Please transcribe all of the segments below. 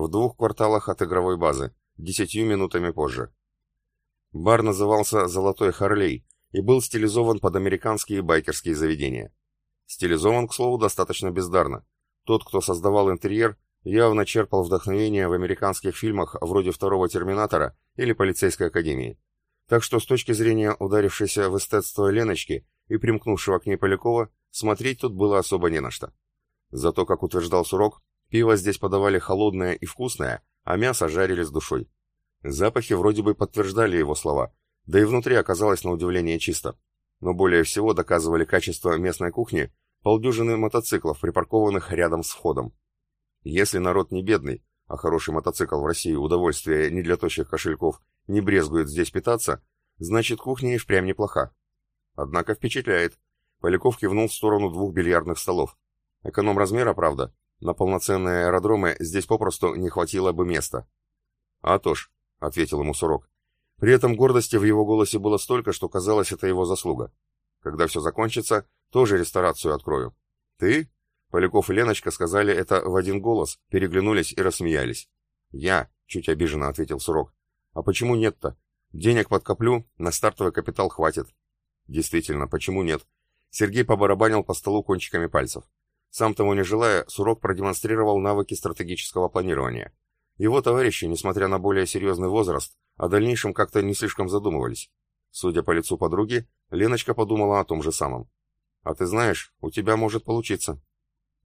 в двух кварталах от игровой базы, десятью минутами позже. Бар назывался «Золотой Харлей» и был стилизован под американские байкерские заведения. Стилизован, к слову, достаточно бездарно. Тот, кто создавал интерьер, явно черпал вдохновение в американских фильмах вроде «Второго Терминатора» или «Полицейской академии». Так что с точки зрения ударившейся в эстетство Леночки и примкнувшего к ней Полякова, смотреть тут было особо не на что. Зато, как утверждал Сурок, пиво здесь подавали холодное и вкусное, а мясо жарили с душой. Запахи вроде бы подтверждали его слова, да и внутри оказалось на удивление чисто. Но более всего доказывали качество местной кухни полдюжины мотоциклов, припаркованных рядом с входом. Если народ не бедный, а хороший мотоцикл в России удовольствие не для тощих кошельков, не брезгует здесь питаться, значит кухня и впрямь неплоха. Однако впечатляет. Поляков кивнул в сторону двух бильярдных столов. Эконом размера, правда, на полноценные аэродромы здесь попросту не хватило бы места. «А то ж», — ответил ему Сурок. При этом гордости в его голосе было столько, что казалось, это его заслуга. Когда все закончится, тоже ресторацию открою. Ты? Поляков и Леночка сказали это в один голос, переглянулись и рассмеялись. Я, чуть обиженно ответил Сурок. А почему нет-то? Денег подкоплю, на стартовый капитал хватит. Действительно, почему нет? Сергей побарабанил по столу кончиками пальцев. Сам того не желая, Сурок продемонстрировал навыки стратегического планирования. Его товарищи, несмотря на более серьезный возраст, о дальнейшем как-то не слишком задумывались. Судя по лицу подруги, Леночка подумала о том же самом. «А ты знаешь, у тебя может получиться».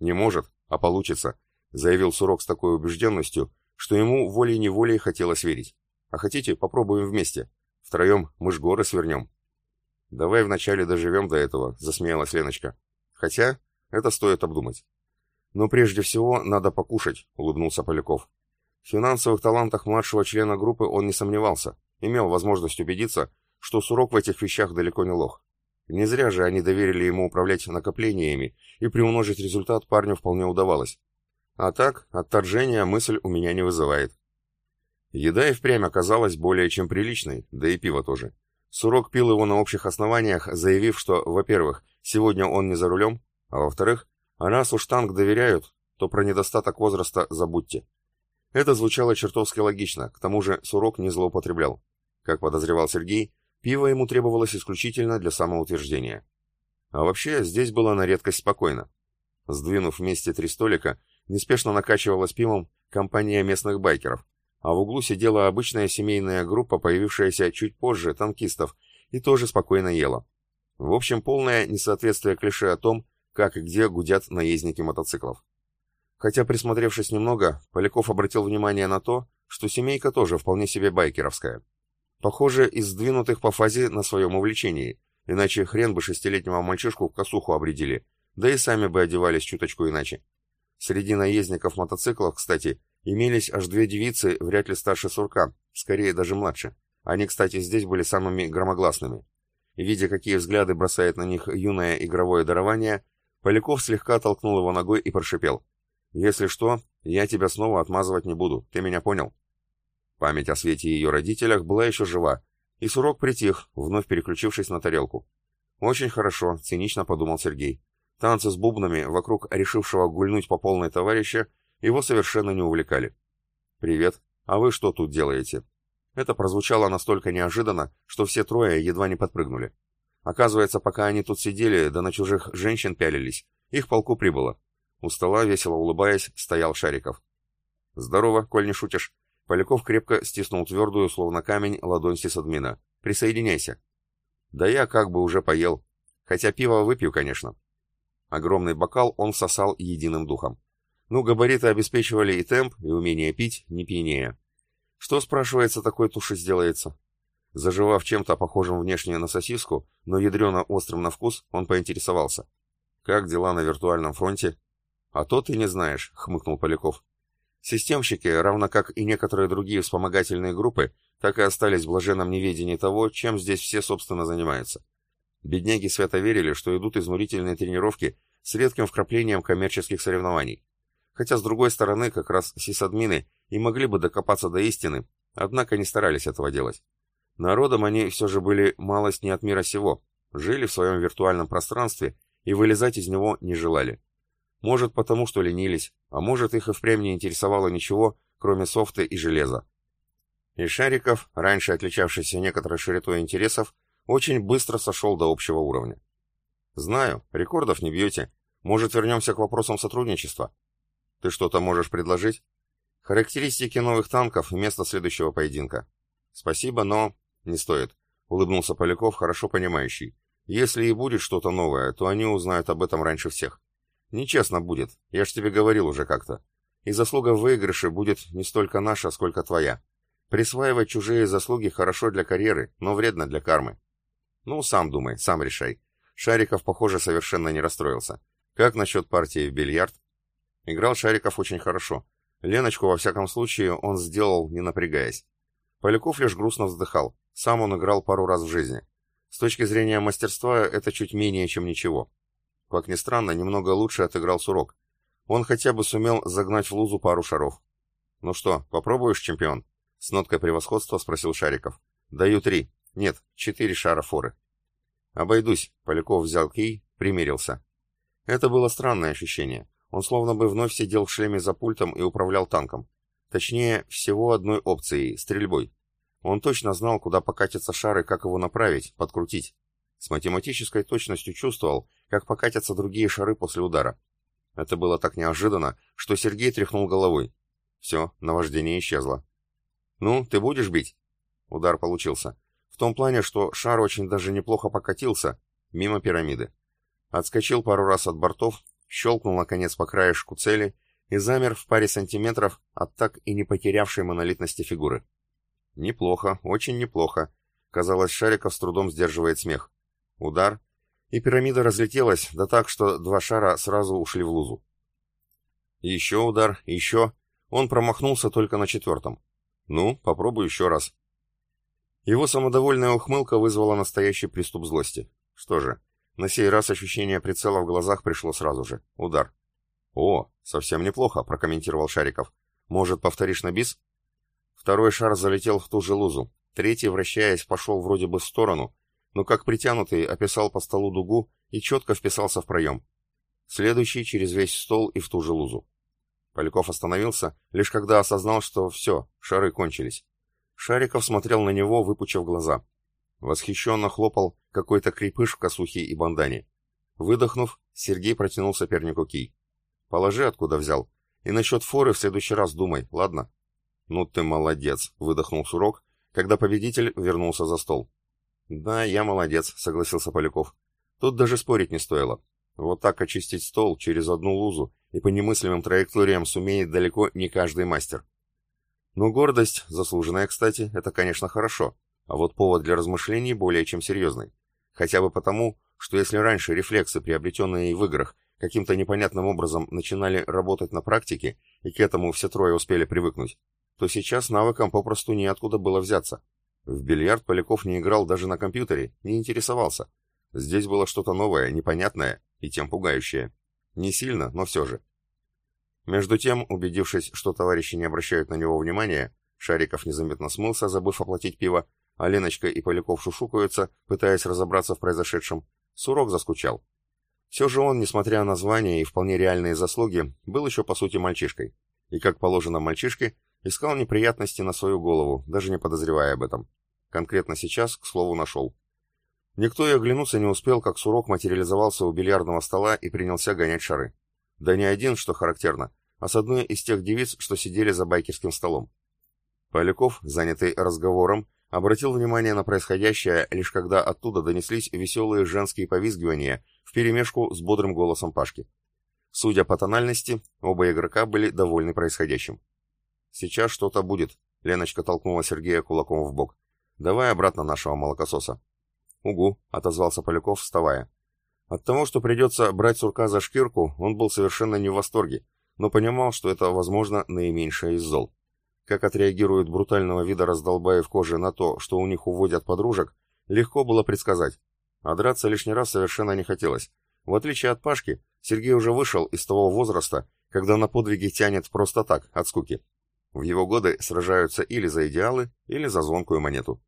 «Не может, а получится», — заявил Сурок с такой убежденностью, что ему волей-неволей хотелось верить. «А хотите, попробуем вместе? Втроем мы ж горы свернем». «Давай вначале доживем до этого», — засмеялась Леночка. «Хотя, это стоит обдумать». «Но прежде всего надо покушать», — улыбнулся Поляков. В финансовых талантах младшего члена группы он не сомневался, имел возможность убедиться, что Сурок в этих вещах далеко не лох. Не зря же они доверили ему управлять накоплениями, и приумножить результат парню вполне удавалось. А так, отторжения мысль у меня не вызывает. Еда и впрямь оказалась более чем приличной, да и пиво тоже. Сурок пил его на общих основаниях, заявив, что, во-первых, сегодня он не за рулем, а во-вторых, раз уж танк доверяют, то про недостаток возраста забудьте. Это звучало чертовски логично, к тому же Сурок не злоупотреблял. Как подозревал Сергей, Пиво ему требовалось исключительно для самоутверждения. А вообще, здесь было на редкость спокойно. Сдвинув вместе три столика, неспешно накачивалась пивом компания местных байкеров, а в углу сидела обычная семейная группа, появившаяся чуть позже, танкистов, и тоже спокойно ела. В общем, полное несоответствие клише о том, как и где гудят наездники мотоциклов. Хотя, присмотревшись немного, Поляков обратил внимание на то, что семейка тоже вполне себе байкеровская. Похоже, из сдвинутых по фазе на своем увлечении, иначе хрен бы шестилетнего мальчишку в косуху обредили, да и сами бы одевались чуточку иначе. Среди наездников мотоциклов, кстати, имелись аж две девицы, вряд ли старше сурка, скорее даже младше. Они, кстати, здесь были самыми громогласными. Видя, какие взгляды бросает на них юное игровое дарование, Поляков слегка толкнул его ногой и прошипел. «Если что, я тебя снова отмазывать не буду, ты меня понял?» Память о Свете и ее родителях была еще жива, и Сурок притих, вновь переключившись на тарелку. «Очень хорошо», — цинично подумал Сергей. Танцы с бубнами вокруг решившего гульнуть по полной товарища его совершенно не увлекали. «Привет. А вы что тут делаете?» Это прозвучало настолько неожиданно, что все трое едва не подпрыгнули. Оказывается, пока они тут сидели, да на чужих женщин пялились, их полку прибыло. У стола, весело улыбаясь, стоял Шариков. «Здорово, коль не шутишь. Поляков крепко стиснул твердую, словно камень, ладонь сисадмина. «Присоединяйся». «Да я как бы уже поел. Хотя пиво выпью, конечно». Огромный бокал он всосал единым духом. Ну, габариты обеспечивали и темп, и умение пить, не пьянее. Что, спрашивается, такой туши сделается? Заживав чем-то похожим внешне на сосиску, но ядрено-острым на вкус, он поинтересовался. «Как дела на виртуальном фронте?» «А то ты не знаешь», — хмыкнул Поляков. Системщики, равно как и некоторые другие вспомогательные группы, так и остались в блаженном неведении того, чем здесь все, собственно, занимаются. Бедняги свято верили, что идут изнурительные тренировки с редким вкраплением коммерческих соревнований. Хотя, с другой стороны, как раз сисадмины и могли бы докопаться до истины, однако не старались этого делать. Народом они все же были малость не от мира сего, жили в своем виртуальном пространстве и вылезать из него не желали. Может, потому что ленились, а может, их и впрямь не интересовало ничего, кроме софта и железа. И Шариков, раньше отличавшийся некоторой широтой интересов, очень быстро сошел до общего уровня. «Знаю, рекордов не бьете. Может, вернемся к вопросам сотрудничества? Ты что-то можешь предложить? Характеристики новых танков и место следующего поединка. Спасибо, но... Не стоит», — улыбнулся Поляков, хорошо понимающий. «Если и будет что-то новое, то они узнают об этом раньше всех. Нечестно будет, я ж тебе говорил уже как-то. И заслуга в выигрыше будет не столько наша, сколько твоя. Присваивать чужие заслуги хорошо для карьеры, но вредно для кармы. Ну, сам думай, сам решай. Шариков, похоже, совершенно не расстроился. Как насчет партии в бильярд? Играл Шариков очень хорошо. Леночку, во всяком случае, он сделал, не напрягаясь. Поляков лишь грустно вздыхал. Сам он играл пару раз в жизни. С точки зрения мастерства, это чуть менее, чем ничего. Как ни странно, немного лучше отыграл Сурок. Он хотя бы сумел загнать в лузу пару шаров. «Ну что, попробуешь, чемпион?» С ноткой превосходства спросил Шариков. «Даю три. Нет, четыре шара форы». «Обойдусь», — Поляков взял кей, примерился. Это было странное ощущение. Он словно бы вновь сидел в шлеме за пультом и управлял танком. Точнее, всего одной опцией — стрельбой. Он точно знал, куда покатятся шары, как его направить, подкрутить. С математической точностью чувствовал, как покатятся другие шары после удара. Это было так неожиданно, что Сергей тряхнул головой. Все, наваждение исчезло. «Ну, ты будешь бить?» Удар получился. В том плане, что шар очень даже неплохо покатился, мимо пирамиды. Отскочил пару раз от бортов, щелкнул наконец по краешку цели и замер в паре сантиметров от так и не потерявшей монолитности фигуры. Неплохо, очень неплохо. Казалось, Шариков с трудом сдерживает смех. Удар, и пирамида разлетелась, да так, что два шара сразу ушли в лузу. Еще удар, еще. Он промахнулся только на четвертом. Ну, попробуй еще раз. Его самодовольная ухмылка вызвала настоящий приступ злости. Что же, на сей раз ощущение прицела в глазах пришло сразу же. Удар. «О, совсем неплохо», — прокомментировал Шариков. «Может, повторишь на бис?» Второй шар залетел в ту же лузу. Третий, вращаясь, пошел вроде бы в сторону, но как притянутый описал по столу дугу и четко вписался в проем. Следующий через весь стол и в ту же лузу. Поляков остановился, лишь когда осознал, что все, шары кончились. Шариков смотрел на него, выпучив глаза. Восхищенно хлопал какой-то крепыш в косухе и бандане. Выдохнув, Сергей протянул сопернику кий. «Положи, откуда взял. И насчет форы в следующий раз думай, ладно?» «Ну ты молодец», — выдохнул Сурок, когда победитель вернулся за стол. «Да, я молодец», — согласился Поляков. «Тут даже спорить не стоило. Вот так очистить стол через одну лузу и по немыслимым траекториям сумеет далеко не каждый мастер. Но гордость, заслуженная, кстати, это, конечно, хорошо, а вот повод для размышлений более чем серьезный. Хотя бы потому, что если раньше рефлексы, приобретенные в играх, каким-то непонятным образом начинали работать на практике, и к этому все трое успели привыкнуть, то сейчас навыкам попросту неоткуда было взяться. В бильярд Поляков не играл даже на компьютере, не интересовался. Здесь было что-то новое, непонятное и тем пугающее. Не сильно, но все же. Между тем, убедившись, что товарищи не обращают на него внимания, Шариков незаметно смылся, забыв оплатить пиво, а Леночка и Поляков шушукаются, пытаясь разобраться в произошедшем. Сурок заскучал. Все же он, несмотря на звание и вполне реальные заслуги, был еще по сути мальчишкой. И, как положено мальчишке, искал неприятности на свою голову, даже не подозревая об этом. Конкретно сейчас, к слову, нашел. Никто и оглянуться не успел, как Сурок материализовался у бильярдного стола и принялся гонять шары. Да не один, что характерно, а с одной из тех девиц, что сидели за байкерским столом. Поляков, занятый разговором, обратил внимание на происходящее, лишь когда оттуда донеслись веселые женские повизгивания вперемешку с бодрым голосом Пашки. Судя по тональности, оба игрока были довольны происходящим. «Сейчас что-то будет», — Леночка толкнула Сергея кулаком в бок. «Давай обратно нашего молокососа». «Угу», — отозвался Поляков, вставая. От того, что придется брать сурка за шкирку, он был совершенно не в восторге, но понимал, что это, возможно, наименьшее из зол. Как отреагируют брутального вида раздолбаи в коже на то, что у них уводят подружек, легко было предсказать. А драться лишний раз совершенно не хотелось. В отличие от Пашки, Сергей уже вышел из того возраста, когда на подвиги тянет просто так, от скуки. В его годы сражаются или за идеалы, или за звонкую монету.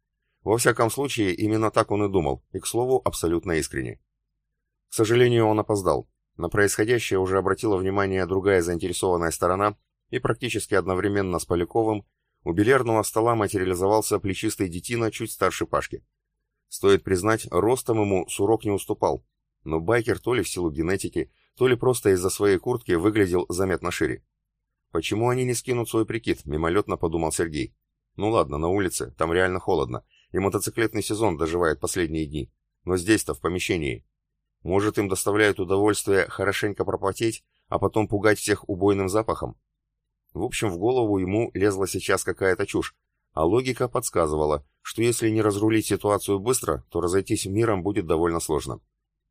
Во всяком случае, именно так он и думал, и, к слову, абсолютно искренне. К сожалению, он опоздал. На происходящее уже обратила внимание другая заинтересованная сторона, и практически одновременно с Поляковым у бильярдного стола материализовался плечистый детина чуть старше Пашки. Стоит признать, ростом ему Сурок не уступал, но байкер то ли в силу генетики, то ли просто из-за своей куртки выглядел заметно шире. Почему они не скинут свой прикид, мимолетно подумал Сергей. Ну ладно, на улице, там реально холодно, и мотоциклетный сезон доживает последние дни. Но здесь-то, в помещении. Может, им доставляет удовольствие хорошенько пропотеть, а потом пугать всех убойным запахом? В общем, в голову ему лезла сейчас какая-то чушь, а логика подсказывала, что если не разрулить ситуацию быстро, то разойтись миром будет довольно сложно.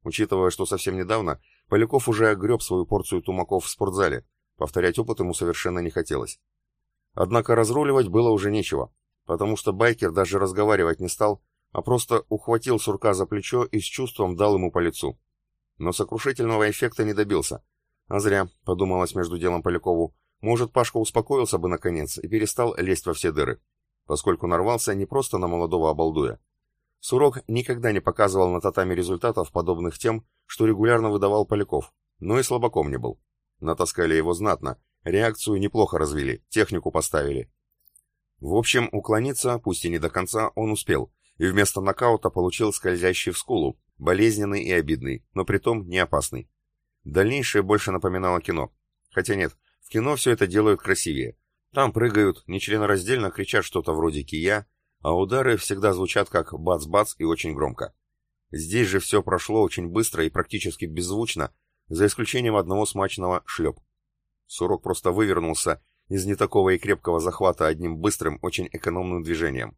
Учитывая, что совсем недавно Поляков уже огреб свою порцию тумаков в спортзале, повторять опыт ему совершенно не хотелось. Однако разруливать было уже нечего, потому что байкер даже разговаривать не стал, а просто ухватил сурка за плечо и с чувством дал ему по лицу. Но сокрушительного эффекта не добился. А зря, подумалось между делом Полякову, может, Пашка успокоился бы наконец и перестал лезть во все дыры, поскольку нарвался не просто на молодого обалдуя. Сурок никогда не показывал на татами результатов, подобных тем, что регулярно выдавал Поляков, но и слабаком не был. Натаскали его знатно, реакцию неплохо развили, технику поставили. В общем, уклониться, пусть и не до конца, он успел, и вместо нокаута получил скользящий в скулу, болезненный и обидный, но притом не опасный. Дальнейшее больше напоминало кино. Хотя нет, в кино все это делают красивее. Там прыгают, нечленораздельно кричат что-то вроде «кия», а удары всегда звучат как «бац-бац» и очень громко. Здесь же все прошло очень быстро и практически беззвучно, за исключением одного смачного «шлеп». Сурок просто вывернулся из не такого и крепкого захвата одним быстрым, очень экономным движением.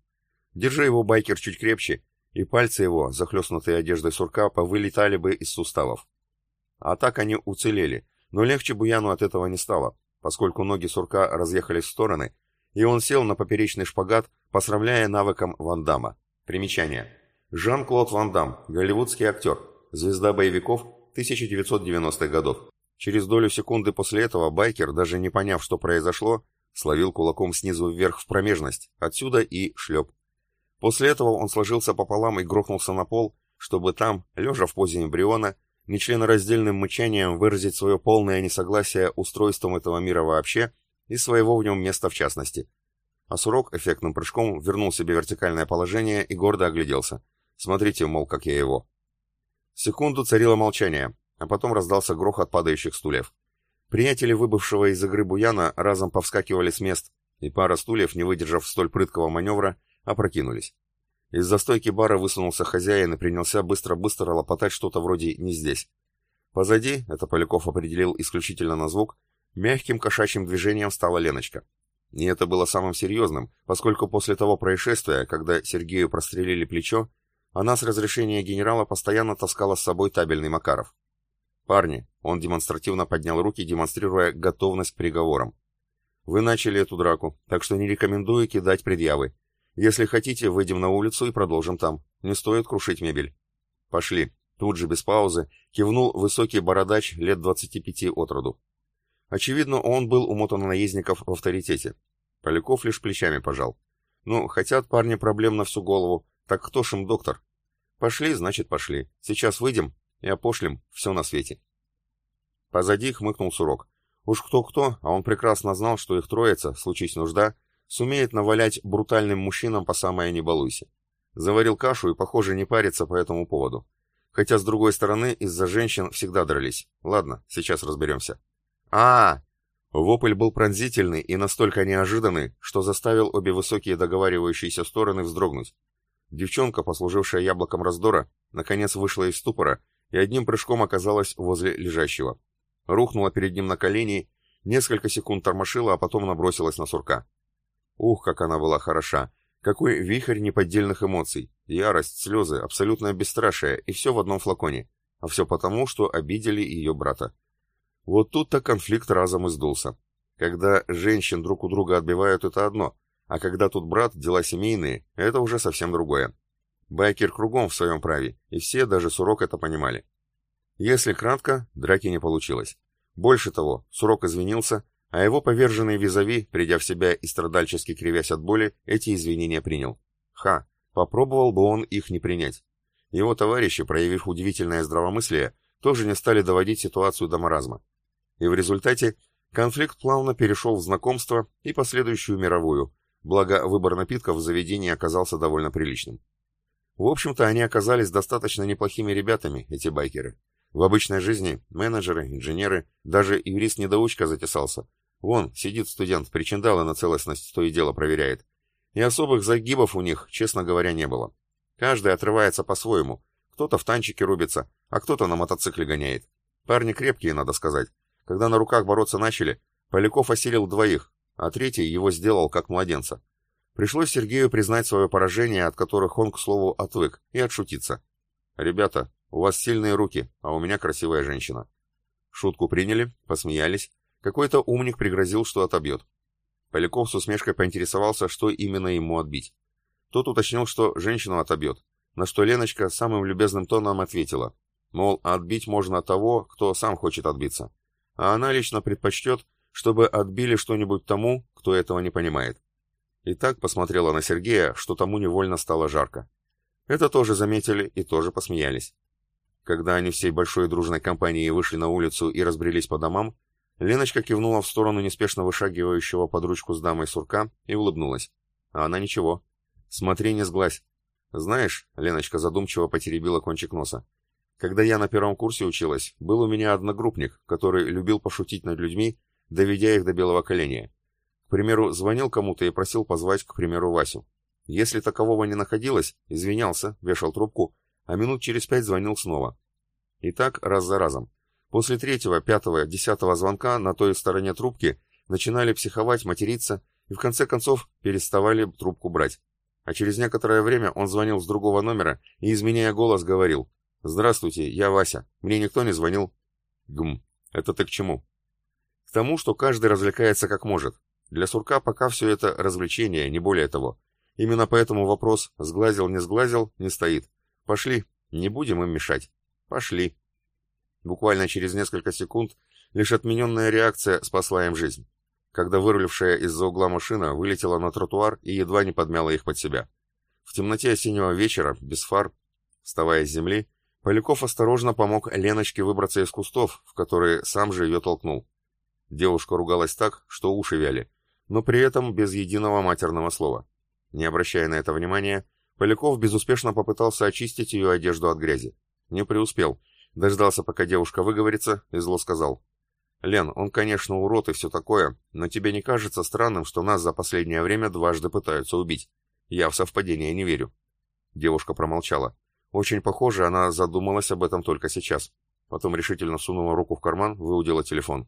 Держи его байкер чуть крепче, и пальцы его, захлестнутые одеждой сурка, повылетали бы из суставов. А так они уцелели, но легче Буяну от этого не стало, поскольку ноги сурка разъехались в стороны, и он сел на поперечный шпагат, посрамляя навыком Ван Дамма. Примечание. Жан-Клод Ван Дам, голливудский актер, звезда боевиков 1990-х годов. Через долю секунды после этого байкер, даже не поняв, что произошло, словил кулаком снизу вверх в промежность, отсюда и шлеп. После этого он сложился пополам и грохнулся на пол, чтобы там, лежа в позе эмбриона, нечленораздельным мычанием выразить свое полное несогласие устройством этого мира вообще и своего в нем места в частности. А Сурок эффектным прыжком вернул себе вертикальное положение и гордо огляделся. Смотрите, мол, как я его. Секунду царило молчание, а потом раздался грохот падающих стульев. Приятели выбывшего из игры Буяна разом повскакивали с мест, и пара стульев, не выдержав столь прыткого маневра, опрокинулись. Из-за стойки бара высунулся хозяин и принялся быстро-быстро лопотать что-то вроде «не здесь». Позади, это Поляков определил исключительно на звук, мягким кошачьим движением стала Леночка. И это было самым серьезным, поскольку после того происшествия, когда Сергею прострелили плечо, она с разрешения генерала постоянно таскала с собой табельный Макаров. «Парни», — он демонстративно поднял руки, демонстрируя готовность к переговорам. «Вы начали эту драку, так что не рекомендую кидать предъявы. Если хотите, выйдем на улицу и продолжим там. Не стоит крушить мебель. Пошли. Тут же, без паузы, кивнул высокий бородач лет 25 от роду. Очевидно, он был умотан наездников в авторитете. Поляков лишь плечами пожал. Ну, хотят парни проблем на всю голову, так кто ж им доктор? Пошли, значит, пошли. Сейчас выйдем и опошлим все на свете. Позади хмыкнул Сурок. Уж кто-кто, а он прекрасно знал, что их троица, случись нужда, Сумеет навалять брутальным мужчинам по самое не балуйся. Заварил кашу и, похоже, не парится по этому поводу. Хотя, с другой стороны, из-за женщин всегда дрались. Ладно, сейчас разберемся. а, -а, -а Вопль был пронзительный и настолько неожиданный, что заставил обе высокие договаривающиеся стороны вздрогнуть. Девчонка, послужившая яблоком раздора, наконец вышла из ступора и одним прыжком оказалась возле лежащего. Рухнула перед ним на колени, несколько секунд тормошила, а потом набросилась на сурка. Ух, как она была хороша! Какой вихрь неподдельных эмоций! Ярость, слезы, абсолютное бесстрашие, и все в одном флаконе. А все потому, что обидели ее брата. Вот тут-то конфликт разом издулся. Когда женщин друг у друга отбивают, это одно, а когда тут брат, дела семейные, это уже совсем другое. Байкер кругом в своем праве, и все, даже Сурок, это понимали. Если кратко, драки не получилось. Больше того, Сурок извинился, а его поверженный визави, придя в себя и страдальчески кривясь от боли, эти извинения принял. Ха, попробовал бы он их не принять. Его товарищи, проявив удивительное здравомыслие, тоже не стали доводить ситуацию до маразма. И в результате Конфликт плавно перешел в знакомство и последующую мировую, благо выбор напитков в заведении оказался довольно приличным. В общем-то, они оказались достаточно неплохими ребятами, эти байкеры. В обычной жизни менеджеры, инженеры, даже юрист-недоучка затесался. Вон, сидит студент, причиндалы на целостность то и дело проверяет. И особых загибов у них, честно говоря, не было. Каждый отрывается по-своему. Кто-то в танчике рубится, а кто-то на мотоцикле гоняет. Парни крепкие, надо сказать. Когда на руках бороться начали, Поляков осилил двоих, а третий его сделал как младенца. Пришлось Сергею признать свое поражение, от которых он, к слову, отвык, и отшутиться. «Ребята, у вас сильные руки, а у меня красивая женщина». Шутку приняли, посмеялись. Какой-то умник пригрозил, что отобьет. Поляков с усмешкой поинтересовался, что именно ему отбить. Тот уточнил, что женщину отобьет, на что Леночка самым любезным тоном ответила, мол, отбить можно того, кто сам хочет отбиться а она лично предпочтет, чтобы отбили что-нибудь тому, кто этого не понимает. И так посмотрела на Сергея, что тому невольно стало жарко. Это тоже заметили и тоже посмеялись. Когда они всей большой дружной компанией вышли на улицу и разбрелись по домам, Леночка кивнула в сторону неспешно вышагивающего под ручку с дамой сурка и улыбнулась. А она ничего. Смотри, не сглазь. Знаешь, Леночка задумчиво потеребила кончик носа. Когда я на первом курсе училась, был у меня одногруппник, который любил пошутить над людьми, доведя их до белого коленя. К примеру, звонил кому-то и просил позвать, к примеру, Васю. Если такового не находилось, извинялся, вешал трубку, а минут через пять звонил снова. И так раз за разом. После третьего, пятого, десятого звонка на той стороне трубки начинали психовать, материться и в конце концов переставали трубку брать. А через некоторое время он звонил с другого номера и, изменяя голос, говорил «Здравствуйте, я Вася. Мне никто не звонил». «Гм, это ты к чему?» «К тому, что каждый развлекается как может. Для сурка пока все это развлечение, не более того. Именно поэтому вопрос «сглазил, не сглазил» не стоит. Пошли, не будем им мешать. Пошли». Буквально через несколько секунд лишь отмененная реакция спасла им жизнь, когда вырулившая из-за угла машина вылетела на тротуар и едва не подмяла их под себя. В темноте осеннего вечера, без фар, вставая с земли, Поляков осторожно помог Леночке выбраться из кустов, в которые сам же ее толкнул. Девушка ругалась так, что уши вяли, но при этом без единого матерного слова. Не обращая на это внимания, Поляков безуспешно попытался очистить ее одежду от грязи. Не преуспел. Дождался, пока девушка выговорится, и зло сказал. «Лен, он, конечно, урод и все такое, но тебе не кажется странным, что нас за последнее время дважды пытаются убить? Я в совпадение не верю». Девушка промолчала. Очень похоже, она задумалась об этом только сейчас. Потом решительно сунула руку в карман, выудила телефон.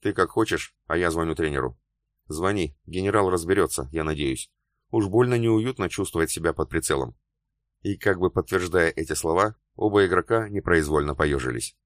«Ты как хочешь, а я звоню тренеру». «Звони, генерал разберется, я надеюсь. Уж больно неуютно чувствовать себя под прицелом». И как бы подтверждая эти слова, оба игрока непроизвольно поежились.